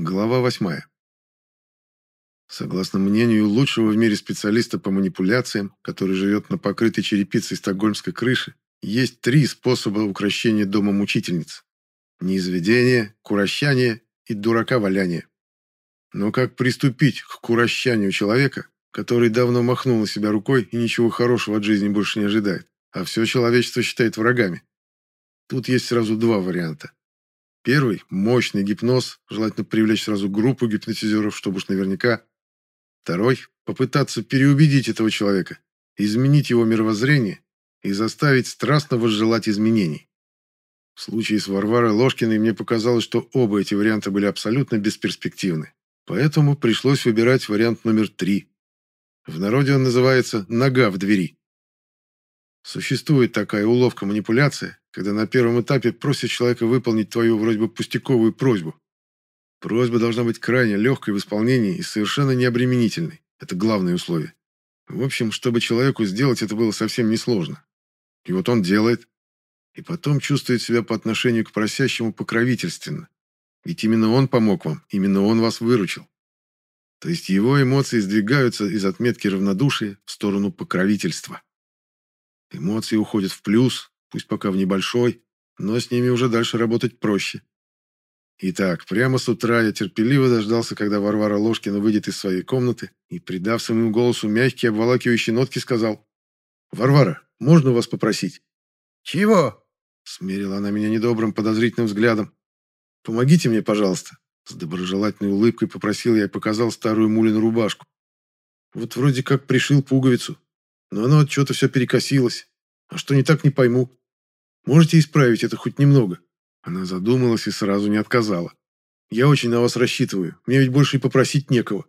Глава 8. Согласно мнению лучшего в мире специалиста по манипуляциям, который живет на покрытой черепицей стокгольмской крыши, есть три способа укрощения дома мучительниц. Неизведение, курощание и дурака валяние. Но как приступить к курощанию человека, который давно махнул на себя рукой и ничего хорошего от жизни больше не ожидает, а все человечество считает врагами? Тут есть сразу два варианта. Первый – мощный гипноз, желательно привлечь сразу группу гипнотизеров, чтобы уж наверняка. Второй – попытаться переубедить этого человека, изменить его мировоззрение и заставить страстно возжелать изменений. В случае с Варварой Ложкиной мне показалось, что оба эти варианта были абсолютно бесперспективны. Поэтому пришлось выбирать вариант номер три. В народе он называется «нога в двери». Существует такая уловка-манипуляция, когда на первом этапе просят человека выполнить твою вроде бы пустяковую просьбу. Просьба должна быть крайне легкой в исполнении и совершенно необременительной. Это главное условие. В общем, чтобы человеку сделать это было совсем несложно. И вот он делает. И потом чувствует себя по отношению к просящему покровительственно. Ведь именно он помог вам, именно он вас выручил. То есть его эмоции сдвигаются из отметки равнодушия в сторону покровительства. Эмоции уходят в плюс, пусть пока в небольшой, но с ними уже дальше работать проще. Итак, прямо с утра я терпеливо дождался, когда Варвара Ложкина выйдет из своей комнаты и, придав своему голосу мягкие обволакивающие нотки, сказал «Варвара, можно вас попросить?» «Чего?» — смерила она меня недобрым подозрительным взглядом. «Помогите мне, пожалуйста». С доброжелательной улыбкой попросил я и показал старую Мулину рубашку. Вот вроде как пришил пуговицу, но оно от чего-то все перекосилось. А что не так, не пойму. Можете исправить это хоть немного?» Она задумалась и сразу не отказала. «Я очень на вас рассчитываю. Мне ведь больше и попросить некого».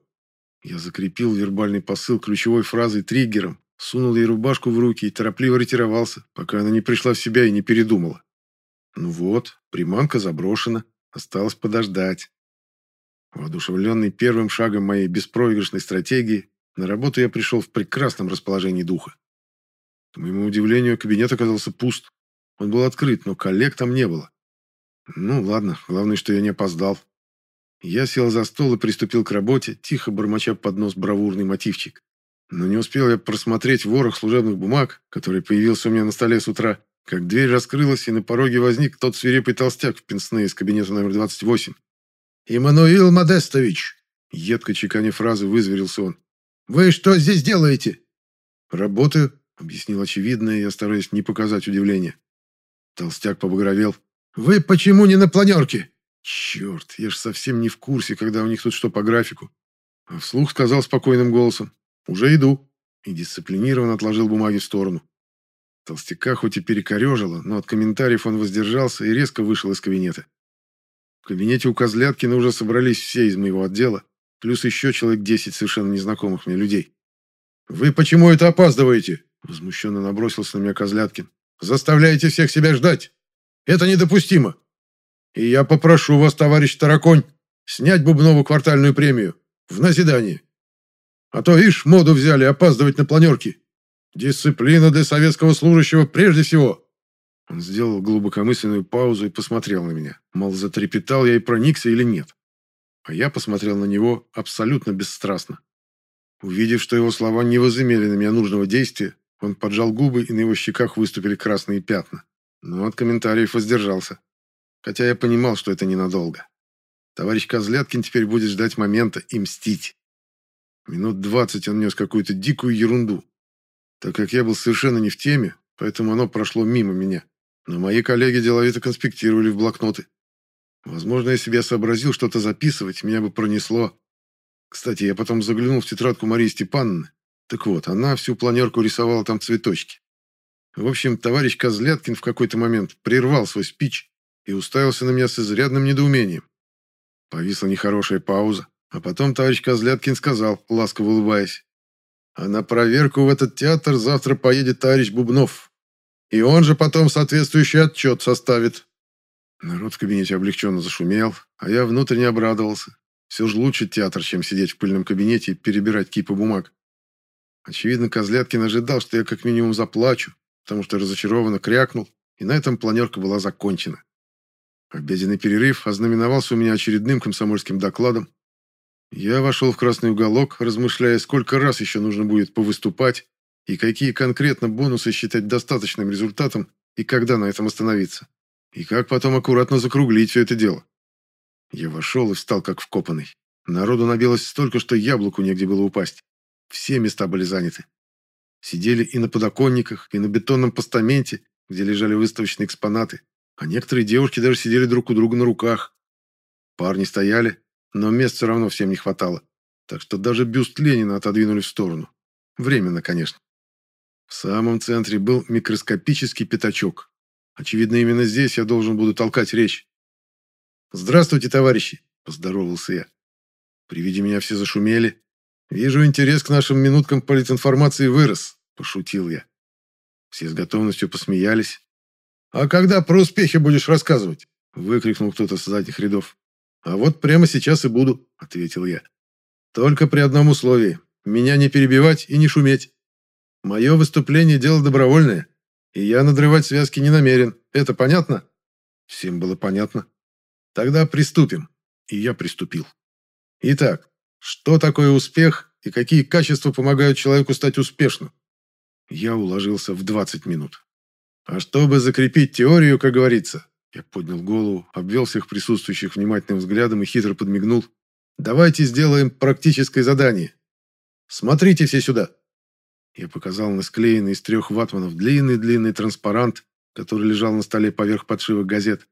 Я закрепил вербальный посыл ключевой фразой триггером, сунул ей рубашку в руки и торопливо ретировался, пока она не пришла в себя и не передумала. Ну вот, приманка заброшена, осталось подождать. Воодушевленный первым шагом моей беспроигрышной стратегии, на работу я пришел в прекрасном расположении духа. К моему удивлению, кабинет оказался пуст. Он был открыт, но коллег там не было. Ну, ладно, главное, что я не опоздал. Я сел за стол и приступил к работе, тихо бормоча под нос бравурный мотивчик. Но не успел я просмотреть ворох служебных бумаг, который появился у меня на столе с утра, как дверь раскрылась, и на пороге возник тот свирепый толстяк в пенсне из кабинета номер 28. «Иммануил Модестович!» Едко чеканя фразы вызверился он. «Вы что здесь делаете?» «Работаю», Объяснил очевидное, я стараюсь не показать удивления. Толстяк побагровел. «Вы почему не на планерке?» «Черт, я ж совсем не в курсе, когда у них тут что по графику». А вслух сказал спокойным голосом. «Уже иду». И дисциплинированно отложил бумаги в сторону. Толстяка хоть и перекорежило, но от комментариев он воздержался и резко вышел из кабинета. В кабинете у Козляткина уже собрались все из моего отдела, плюс еще человек 10 совершенно незнакомых мне людей. «Вы почему это опаздываете?» Возмущенно набросился на меня Козляткин. «Заставляете всех себя ждать! Это недопустимо! И я попрошу вас, товарищ Тараконь, снять Бубнову квартальную премию. В назидание. А то, ишь, моду взяли опаздывать на планерки. Дисциплина для советского служащего прежде всего!» Он сделал глубокомысленную паузу и посмотрел на меня. Мол, затрепетал я и проникся или нет. А я посмотрел на него абсолютно бесстрастно. Увидев, что его слова не возымели на меня нужного действия, он поджал губы, и на его щеках выступили красные пятна. Но от комментариев воздержался. Хотя я понимал, что это ненадолго. Товарищ Козляткин теперь будет ждать момента и мстить. Минут двадцать он нес какую-то дикую ерунду. Так как я был совершенно не в теме, поэтому оно прошло мимо меня. Но мои коллеги деловито конспектировали в блокноты. Возможно, если бы я сообразил что-то записывать, меня бы пронесло. Кстати, я потом заглянул в тетрадку Марии Степановны так вот, она всю планерку рисовала там цветочки. В общем, товарищ Козляткин в какой-то момент прервал свой спич и уставился на меня с изрядным недоумением. Повисла нехорошая пауза, а потом товарищ Козляткин сказал, ласково улыбаясь, «А на проверку в этот театр завтра поедет товарищ Бубнов, и он же потом соответствующий отчет составит». Народ в кабинете облегченно зашумел, а я внутренне обрадовался. Все же лучше театр, чем сидеть в пыльном кабинете и перебирать кипы бумаг. Очевидно, Козляткин ожидал, что я как минимум заплачу, потому что разочарованно крякнул, и на этом планерка была закончена. Обеденный перерыв ознаменовался у меня очередным комсомольским докладом. Я вошел в красный уголок, размышляя, сколько раз еще нужно будет повыступать, и какие конкретно бонусы считать достаточным результатом, и когда на этом остановиться. И как потом аккуратно закруглить все это дело. Я вошел и встал как вкопанный. Народу набилось столько, что яблоку негде было упасть. Все места были заняты. Сидели и на подоконниках, и на бетонном постаменте, где лежали выставочные экспонаты, а некоторые девушки даже сидели друг у друга на руках. Парни стояли, но мест все равно всем не хватало, так что даже бюст Ленина отодвинули в сторону. Временно, конечно. В самом центре был микроскопический пятачок. Очевидно, именно здесь я должен буду толкать речь. «Здравствуйте, товарищи!» – поздоровался я. При виде меня все зашумели. «Вижу, интерес к нашим минуткам политинформации вырос», – пошутил я. Все с готовностью посмеялись, «А когда про успехи будешь рассказывать?» – выкрикнул кто-то с задних рядов. «А вот прямо сейчас и буду», – ответил я. «Только при одном условии – меня не перебивать и не шуметь. Мое выступление – дело добровольное, и я надрывать связки не намерен. Это понятно?» Всем было понятно. «Тогда приступим». И я приступил. Итак, что такое успех и какие качества помогают человеку стать успешным? Я уложился в 20 минут. А чтобы закрепить теорию, как говорится, я поднял голову, обвел всех присутствующих внимательным взглядом и хитро подмигнул. Давайте сделаем практическое задание. Смотрите все сюда. Я показал на склеенный из трех ватманов длинный-длинный транспарант, который лежал на столе поверх подшивок газет.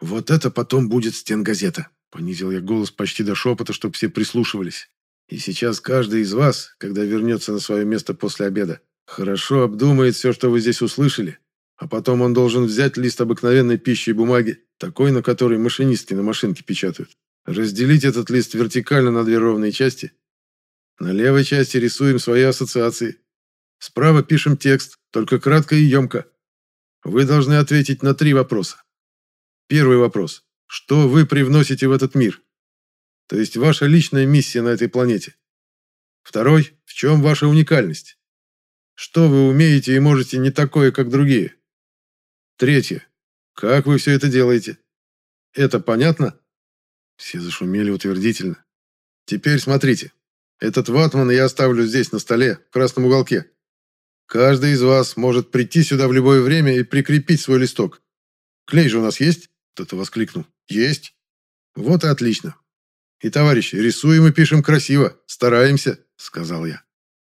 «Вот это потом будет стенгазета», — понизил я голос почти до шепота, чтобы все прислушивались. «И сейчас каждый из вас, когда вернется на свое место после обеда, хорошо обдумает все, что вы здесь услышали, а потом он должен взять лист обыкновенной пищи и бумаги, такой, на который машинистки на машинке печатают. Разделить этот лист вертикально на две ровные части. На левой части рисуем свои ассоциации. Справа пишем текст, только кратко и емко. Вы должны ответить на три вопроса. Первый вопрос. Что вы привносите в этот мир? То есть ваша личная миссия на этой планете. Второй. В чем ваша уникальность? Что вы умеете и можете не такое, как другие? Третье. Как вы все это делаете? Это понятно? Все зашумели утвердительно. Теперь смотрите. Этот ватман я оставлю здесь на столе, в красном уголке. Каждый из вас может прийти сюда в любое время и прикрепить свой листок. Клей же у нас есть? Кто-то воскликнул. Есть. Вот и отлично. И, товарищи, рисуем и пишем красиво. Стараемся, сказал я.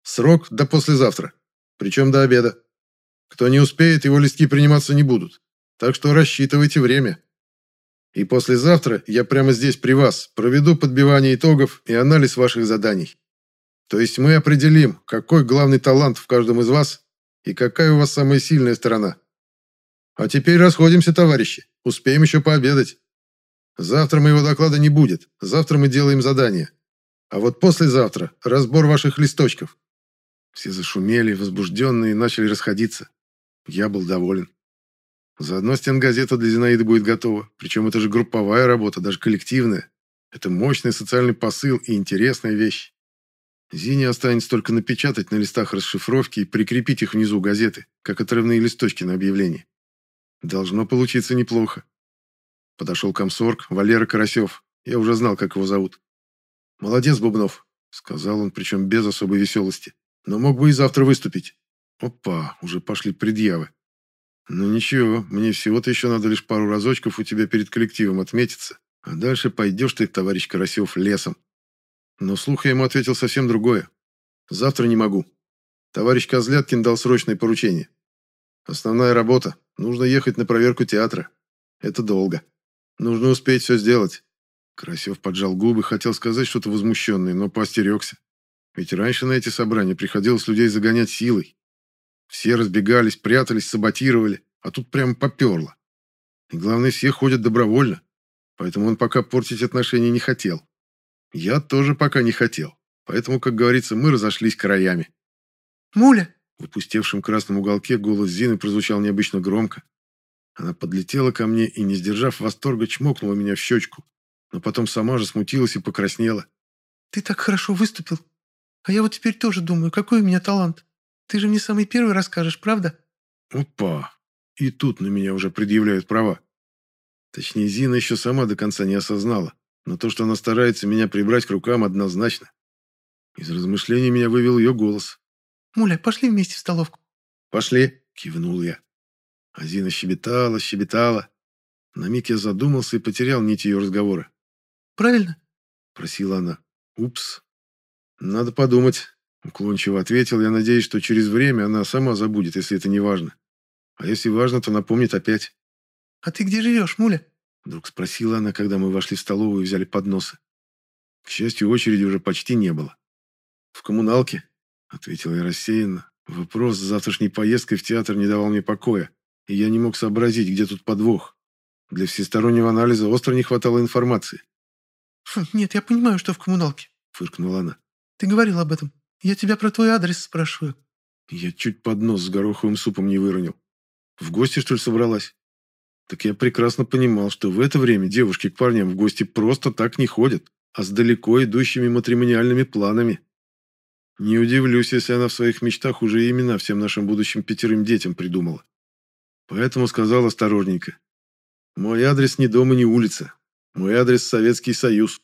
Срок до послезавтра. Причем до обеда. Кто не успеет, его листки приниматься не будут. Так что рассчитывайте время. И послезавтра я прямо здесь при вас проведу подбивание итогов и анализ ваших заданий. То есть мы определим, какой главный талант в каждом из вас и какая у вас самая сильная сторона. А теперь расходимся, товарищи. Успеем еще пообедать. Завтра моего доклада не будет. Завтра мы делаем задание. А вот послезавтра разбор ваших листочков. Все зашумели, возбужденные, начали расходиться. Я был доволен. Заодно стенгазета для Зинаиды будет готова. Причем это же групповая работа, даже коллективная. Это мощный социальный посыл и интересная вещь. Зине останется только напечатать на листах расшифровки и прикрепить их внизу газеты, как отрывные листочки на объявлении. Должно получиться неплохо. Подошел комсорг, Валера Карасев. Я уже знал, как его зовут. «Молодец, Бубнов», — сказал он, причем без особой веселости. «Но мог бы и завтра выступить. Опа, уже пошли предъявы. Ну ничего, мне всего-то еще надо лишь пару разочков у тебя перед коллективом отметиться. А дальше пойдешь ты, товарищ Карасев, лесом. Но слух я ему ответил совсем другое. Завтра не могу. Товарищ Козляткин дал срочное поручение. Основная работа. Нужно ехать на проверку театра. Это долго. Нужно успеть все сделать. Карасев поджал губы, хотел сказать что-то возмущенное, но поостерегся. Ведь раньше на эти собрания приходилось людей загонять силой. Все разбегались, прятались, саботировали, а тут прямо поперло. И главное, все ходят добровольно, поэтому он пока портить отношения не хотел. Я тоже пока не хотел, поэтому, как говорится, мы разошлись краями. «Муля!» В опустевшем красном уголке голос Зины прозвучал необычно громко. Она подлетела ко мне и, не сдержав восторга, чмокнула меня в щечку, но потом сама же смутилась и покраснела. «Ты так хорошо выступил. А я вот теперь тоже думаю, какой у меня талант. Ты же мне самый первый расскажешь, правда?» «Опа! И тут на меня уже предъявляют права. Точнее, Зина еще сама до конца не осознала, но то, что она старается меня прибрать к рукам, однозначно. Из размышлений меня вывел ее голос. «Муля, пошли вместе в столовку». «Пошли», — кивнул я. А Зина щебетала, щебетала. На миг я задумался и потерял нить ее разговора. «Правильно?» — просила она. «Упс. Надо подумать». Уклончиво ответил, я надеюсь, что через время она сама забудет, если это не важно. А если важно, то напомнит опять. «А ты где живешь, Муля?» Вдруг спросила она, когда мы вошли в столовую и взяли подносы. К счастью, очереди уже почти не было. «В коммуналке», — ответил я рассеянно. Вопрос с завтрашней поездкой в театр не давал мне покоя, и я не мог сообразить, где тут подвох. Для всестороннего анализа остро не хватало информации. «Хм, «Нет, я понимаю, что в коммуналке», — фыркнула она. «Ты говорил об этом. Я тебя про твой адрес спрашиваю». Я чуть поднос с гороховым супом не выронил. В гости, что ли, собралась? Так я прекрасно понимал, что в это время девушки к парням в гости просто так не ходят, а с далеко идущими матримониальными планами. Не удивлюсь, если она в своих мечтах уже имена всем нашим будущим пятерым детям придумала. Поэтому сказал осторожненько. «Мой адрес не дом и не улица. Мой адрес Советский Союз».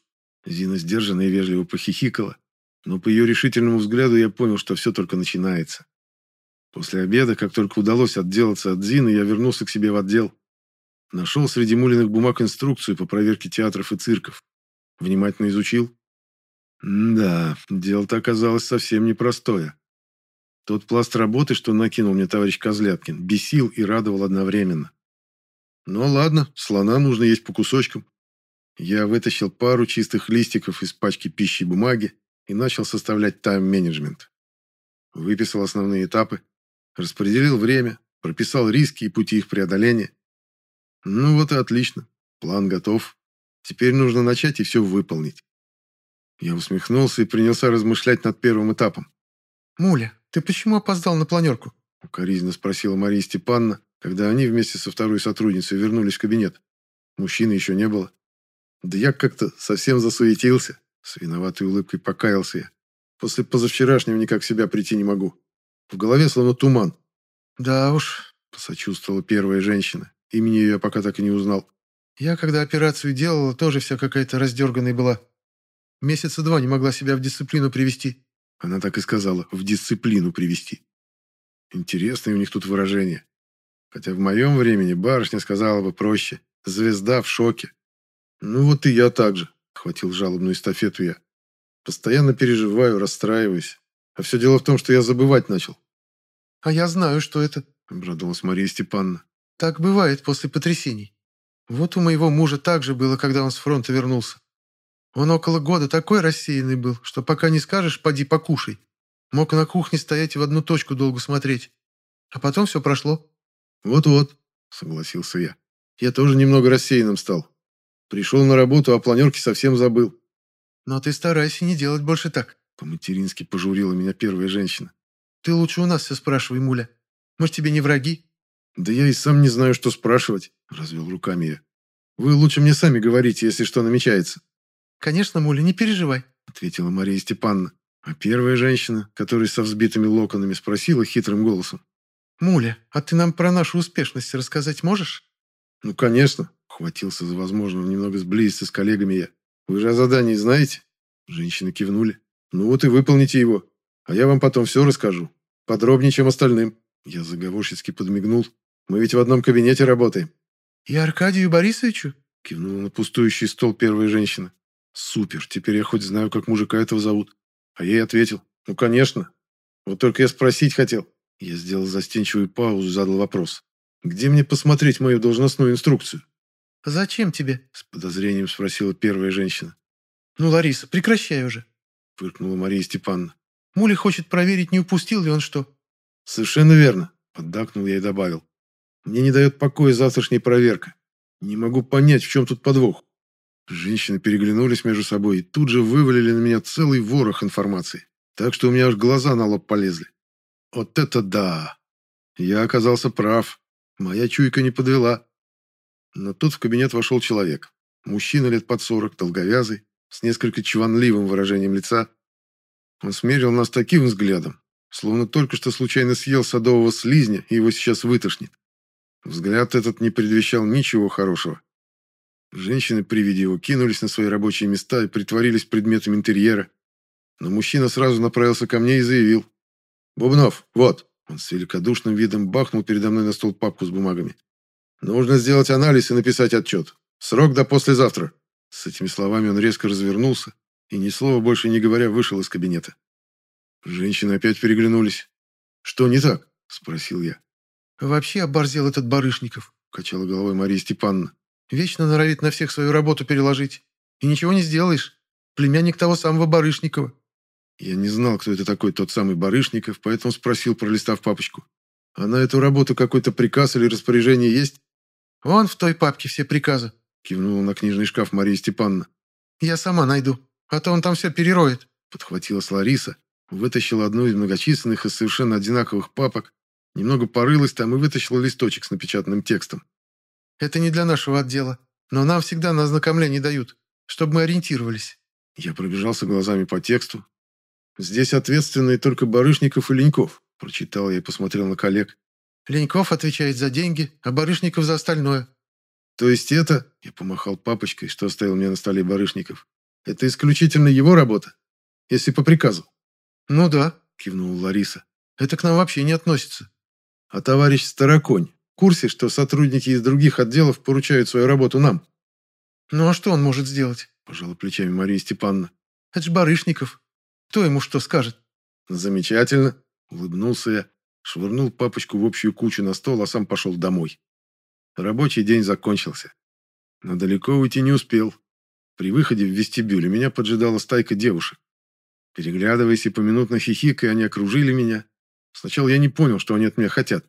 Зина сдержанно и вежливо похихикала, но по ее решительному взгляду я понял, что все только начинается. После обеда, как только удалось отделаться от Зины, я вернулся к себе в отдел. Нашел среди мулиных бумаг инструкцию по проверке театров и цирков. Внимательно изучил. да, дело-то оказалось совсем непростое. Тот пласт работы, что накинул мне товарищ Козляткин, бесил и радовал одновременно. Ну ладно, слона нужно есть по кусочкам. Я вытащил пару чистых листиков из пачки пищи и бумаги и начал составлять тайм-менеджмент. Выписал основные этапы, распределил время, прописал риски и пути их преодоления. Ну вот и отлично. План готов. Теперь нужно начать и все выполнить. Я усмехнулся и принялся размышлять над первым этапом. «Муля, ты почему опоздал на планерку?» Укоризненно спросила Мария Степановна, когда они вместе со второй сотрудницей вернулись в кабинет. Мужчины еще не было. Да я как-то совсем засуетился. С виноватой улыбкой покаялся я. После позавчерашнего никак себя прийти не могу. В голове словно туман. «Да уж», — посочувствовала первая женщина. Имени ее я пока так и не узнал. Я, когда операцию делала, тоже вся какая-то раздерганная была. Месяца два не могла себя в дисциплину привести. Она так и сказала, в дисциплину привести. Интересное у них тут выражение. Хотя в моем времени барышня сказала бы проще. Звезда в шоке. Ну вот и я так же, хватил жалобную эстафету я. Постоянно переживаю, расстраиваюсь. А все дело в том, что я забывать начал. А я знаю, что это, обрадовалась Мария Степановна. Так бывает после потрясений. Вот у моего мужа так же было, когда он с фронта вернулся. Он около года такой рассеянный был, что пока не скажешь «поди покушай». Мог на кухне стоять и в одну точку долго смотреть. А потом все прошло. «Вот-вот», — согласился я. «Я тоже немного рассеянным стал. Пришел на работу, а планерки совсем забыл». «Но ты старайся не делать больше так», — по-матерински пожурила меня первая женщина. «Ты лучше у нас все спрашивай, Муля. Мы ж тебе не враги». «Да я и сам не знаю, что спрашивать», — развел руками я. «Вы лучше мне сами говорите, если что намечается». «Конечно, Муля, не переживай», — ответила Мария Степановна. А первая женщина, которая со взбитыми локонами спросила хитрым голосом. «Муля, а ты нам про нашу успешность рассказать можешь?» «Ну, конечно», — хватился за возможность немного сблизиться с коллегами я. «Вы же о задании знаете?» Женщины кивнули. «Ну вот и выполните его, а я вам потом все расскажу. Подробнее, чем остальным». Я заговорщицки подмигнул, мы ведь в одном кабинете работаем». «И Аркадию Борисовичу?» — кивнула на пустующий стол первая женщина. «Супер, теперь я хоть знаю, как мужика этого зовут». А я ей ответил, «Ну, конечно. Вот только я спросить хотел». Я сделал застенчивую паузу и задал вопрос. «Где мне посмотреть мою должностную инструкцию?» «Зачем тебе?» — с подозрением спросила первая женщина. «Ну, Лариса, прекращай уже», — фыркнула Мария Степановна. «Муля хочет проверить, не упустил ли он что». «Совершенно верно», — поддакнул я и добавил. Мне не дает покоя завтрашняя проверка. Не могу понять, в чем тут подвох. Женщины переглянулись между собой и тут же вывалили на меня целый ворох информации. Так что у меня аж глаза на лоб полезли. Вот это да! Я оказался прав. Моя чуйка не подвела. Но тут в кабинет вошел человек. Мужчина лет под сорок, долговязый, с несколько чванливым выражением лица. Он смерил нас таким взглядом, словно только что случайно съел садового слизня и его сейчас вытошнит. Взгляд этот не предвещал ничего хорошего. Женщины при виде его кинулись на свои рабочие места и притворились предметами интерьера. Но мужчина сразу направился ко мне и заявил. «Бубнов, вот!» Он с великодушным видом бахнул передо мной на стол папку с бумагами. «Нужно сделать анализ и написать отчет. Срок до послезавтра». С этими словами он резко развернулся и, ни слова больше не говоря, вышел из кабинета. Женщины опять переглянулись. «Что не так?» – спросил я. «Вообще оборзел этот Барышников», – качала головой Мария Степановна. «Вечно норовит на всех свою работу переложить. И ничего не сделаешь. Племянник того самого Барышникова». Я не знал, кто это такой тот самый Барышников, поэтому спросил, пролистав папочку. «А на эту работу какой-то приказ или распоряжение есть?» «Вон в той папке все приказы», – кивнула на книжный шкаф Мария Степановна. «Я сама найду, а то он там все перероет», – подхватилась Лариса, вытащила одну из многочисленных и совершенно одинаковых папок, немного порылась там и вытащила листочек с напечатанным текстом. «Это не для нашего отдела, но нам всегда на ознакомление дают, чтобы мы ориентировались». Я пробежался глазами по тексту, Здесь ответственные только Барышников и Леньков, прочитал я и посмотрел на коллег. Леньков отвечает за деньги, а Барышников за остальное. То есть это, я помахал папочкой, что оставил мне на столе Барышников, это исключительно его работа, если по приказу. Ну да, кивнула Лариса. Это к нам вообще не относится. А товарищ Староконь в курсе, что сотрудники из других отделов поручают свою работу нам? Ну а что он может сделать? Пожала плечами Мария Степановна. Это ж Барышников. Кто ему что скажет? Замечательно, улыбнулся я, швырнул папочку в общую кучу на стол, а сам пошел домой. Рабочий день закончился. Но далеко уйти не успел. При выходе в вестибюле меня поджидала стайка девушек. Переглядываясь и поминутно хихикая, они окружили меня. Сначала я не понял, что они от меня хотят.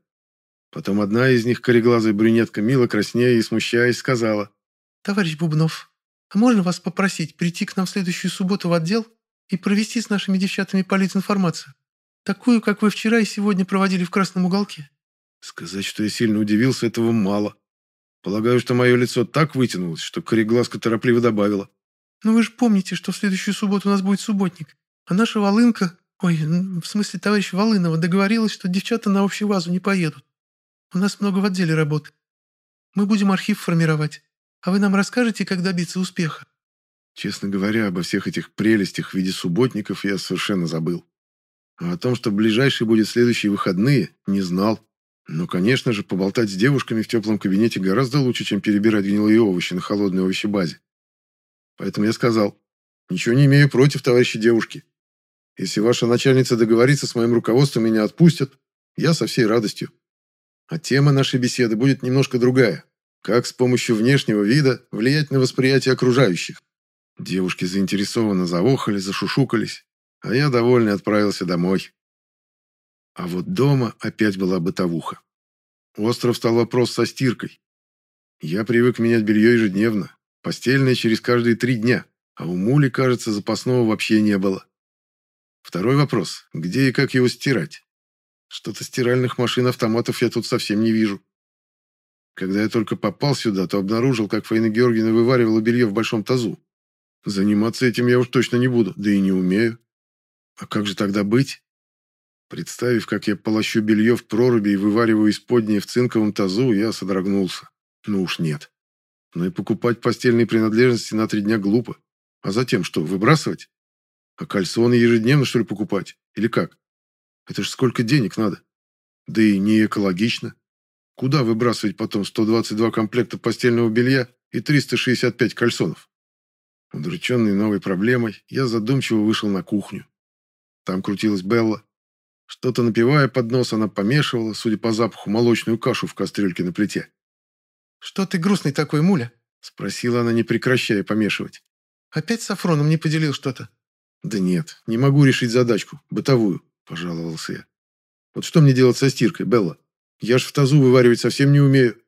Потом одна из них, кореглазая брюнетка, мило краснея и смущаясь, сказала. «Товарищ Бубнов, а можно вас попросить прийти к нам в следующую субботу в отдел и провести с нашими девчатами политинформацию. Такую, как вы вчера и сегодня проводили в красном уголке». Сказать, что я сильно удивился, этого мало. Полагаю, что мое лицо так вытянулось, что кореглазка торопливо добавила. «Ну вы же помните, что в следующую субботу у нас будет субботник, а наша Волынка, ой, в смысле товарищ Волынова, договорилась, что девчата на общую вазу не поедут. У нас много в отделе работы. Мы будем архив формировать, а вы нам расскажете, как добиться успеха». Честно говоря, обо всех этих прелестях в виде субботников я совершенно забыл. А о том, что ближайший будет следующие выходные, не знал. Но, конечно же, поболтать с девушками в теплом кабинете гораздо лучше, чем перебирать гнилые овощи на холодной овощебазе. Поэтому я сказал, ничего не имею против, товарищи девушки. Если ваша начальница договорится с моим руководством, меня отпустят, я со всей радостью. А тема нашей беседы будет немножко другая. Как с помощью внешнего вида влиять на восприятие окружающих. Девушки заинтересованно заохали, зашушукались, а я довольный отправился домой. А вот дома опять была бытовуха. Остров стал вопрос со стиркой. Я привык менять белье ежедневно, постельное через каждые три дня, а у Мули, кажется, запасного вообще не было. Второй вопрос – где и как его стирать? Что-то стиральных машин-автоматов я тут совсем не вижу. Когда я только попал сюда, то обнаружил, как Фаина Георгиевна вываривала белье в большом тазу. Заниматься этим я уж точно не буду, да и не умею. А как же тогда быть? Представив, как я полощу белье в проруби и вывариваю исподнее в цинковом тазу, я содрогнулся. Ну уж нет. Но и покупать постельные принадлежности на три дня глупо. А затем что, выбрасывать? А кальсоны ежедневно, что ли, покупать? Или как? Это ж сколько денег надо. Да и не экологично. Куда выбрасывать потом 122 комплекта постельного белья и 365 кальсонов? Удрученный новой проблемой, я задумчиво вышел на кухню. Там крутилась Белла. Что-то напивая под нос, она помешивала, судя по запаху, молочную кашу в кастрюльке на плите. «Что ты грустный такой, Муля?» — спросила она, не прекращая помешивать. «Опять с Афроном не поделил что-то?» «Да нет, не могу решить задачку, бытовую», — пожаловался я. «Вот что мне делать со стиркой, Белла? Я ж в тазу вываривать совсем не умею».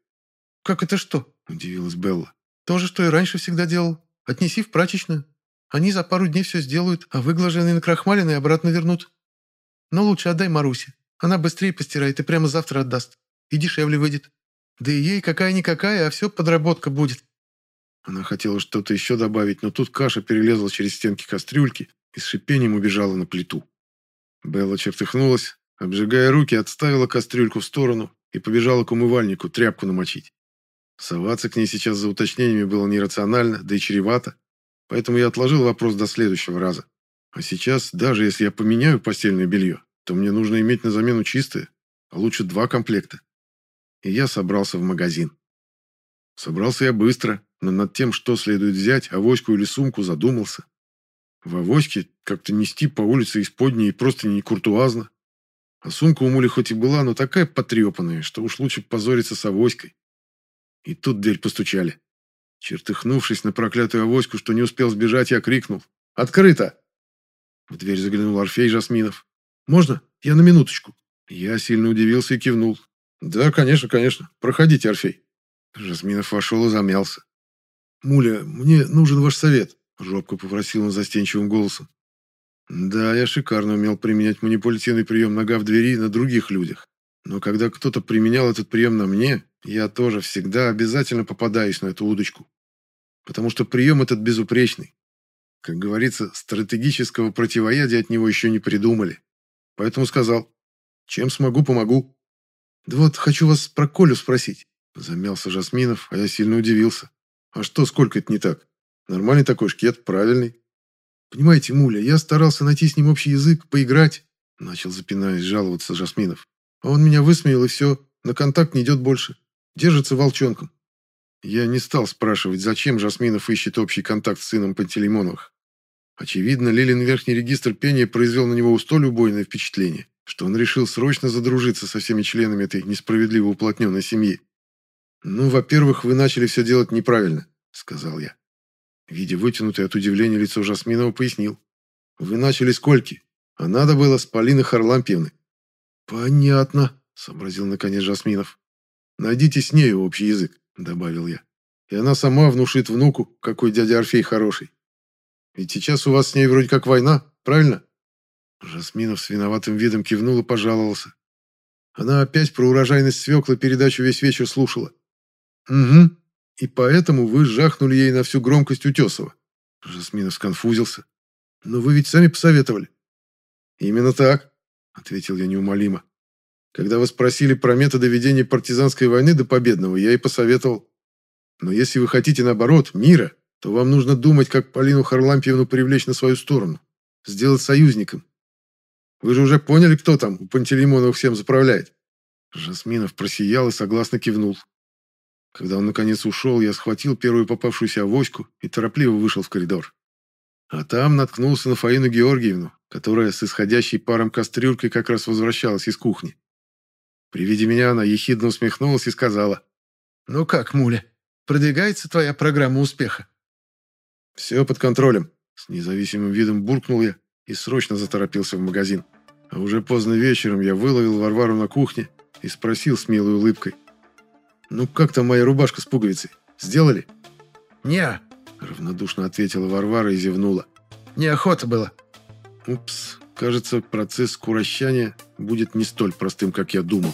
«Как это что?» — удивилась Белла. «То же, что и раньше всегда делал. Отнеси в прачечную. Они за пару дней все сделают, а выглаженные накрахмаленные обратно вернут. Но лучше отдай Марусе. Она быстрее постирает и прямо завтра отдаст. И дешевле выйдет. Да и ей какая-никакая, а все подработка будет». Она хотела что-то еще добавить, но тут каша перелезла через стенки кастрюльки и с шипением убежала на плиту. Белла чертыхнулась, обжигая руки, отставила кастрюльку в сторону и побежала к умывальнику тряпку намочить. Соваться к ней сейчас за уточнениями было нерационально, да и чревато. Поэтому я отложил вопрос до следующего раза. А сейчас, даже если я поменяю постельное белье, то мне нужно иметь на замену чистое, а лучше два комплекта. И я собрался в магазин. Собрался я быстро, но над тем, что следует взять, авоську или сумку, задумался. В авоське как-то нести по улице исподней просто не куртуазно. А сумка у Мули хоть и была, но такая потрепанная, что уж лучше позориться с авоськой. И тут дверь постучали. Чертыхнувшись на проклятую авоську, что не успел сбежать, я крикнул. «Открыто!» В дверь заглянул Орфей Жасминов. «Можно? Я на минуточку». Я сильно удивился и кивнул. «Да, конечно, конечно. Проходите, Орфей». Жасминов вошел и замялся. «Муля, мне нужен ваш совет», — робко попросил он застенчивым голосом. Да, я шикарно умел применять манипулятивный прием нога в двери на других людях. Но когда кто-то применял этот прием на мне, я тоже всегда обязательно попадаюсь на эту удочку. Потому что прием этот безупречный. Как говорится, стратегического противоядия от него еще не придумали. Поэтому сказал, чем смогу, помогу. Да вот хочу вас про Колю спросить. Замялся Жасминов, а я сильно удивился. А что, сколько это не так? Нормальный такой шкет, правильный. Понимаете, Муля, я старался найти с ним общий язык, поиграть. Начал запинаясь жаловаться Жасминов. А он меня высмеял, и все. На контакт не идет больше. Держится волчонком. Я не стал спрашивать, зачем Жасминов ищет общий контакт с сыном Пантелеймоновых. Очевидно, Лилин верхний регистр пения произвел на него столь убойное впечатление, что он решил срочно задружиться со всеми членами этой несправедливо уплотненной семьи. «Ну, во-первых, вы начали все делать неправильно», — сказал я. Видя вытянутое от удивления лицо Жасминова, пояснил. «Вы начали с Кольки, а надо было с Полины Харлампьевны». «Понятно», — сообразил наконец Жасминов. «Найдите с нею общий язык», — добавил я. «И она сама внушит внуку, какой дядя Орфей хороший. Ведь сейчас у вас с ней вроде как война, правильно?» Жасминов с виноватым видом кивнул и пожаловался. Она опять про урожайность свеклы передачу весь вечер слушала. «Угу. И поэтому вы жахнули ей на всю громкость Утесова». Жасминов сконфузился. «Но вы ведь сами посоветовали». «Именно так», — ответил я неумолимо. Когда вы спросили про методы ведения партизанской войны до победного, я и посоветовал. Но если вы хотите, наоборот, мира, то вам нужно думать, как Полину Харлампьевну привлечь на свою сторону, сделать союзником. Вы же уже поняли, кто там у Пантелеймонова всем заправляет?» Жасминов просиял и согласно кивнул. Когда он наконец ушел, я схватил первую попавшуюся авоську и торопливо вышел в коридор. А там наткнулся на Фаину Георгиевну, которая с исходящей паром кастрюлькой как раз возвращалась из кухни. При виде меня она ехидно усмехнулась и сказала. «Ну как, Муля, продвигается твоя программа успеха?» «Все под контролем», — с независимым видом буркнул я и срочно заторопился в магазин. А уже поздно вечером я выловил Варвару на кухне и спросил с милой улыбкой. «Ну как там моя рубашка с пуговицей? Сделали?» «Не», — равнодушно ответила Варвара и зевнула. «Неохота было». «Упс, Кажется, процесс скурощания будет не столь простым, как я думал.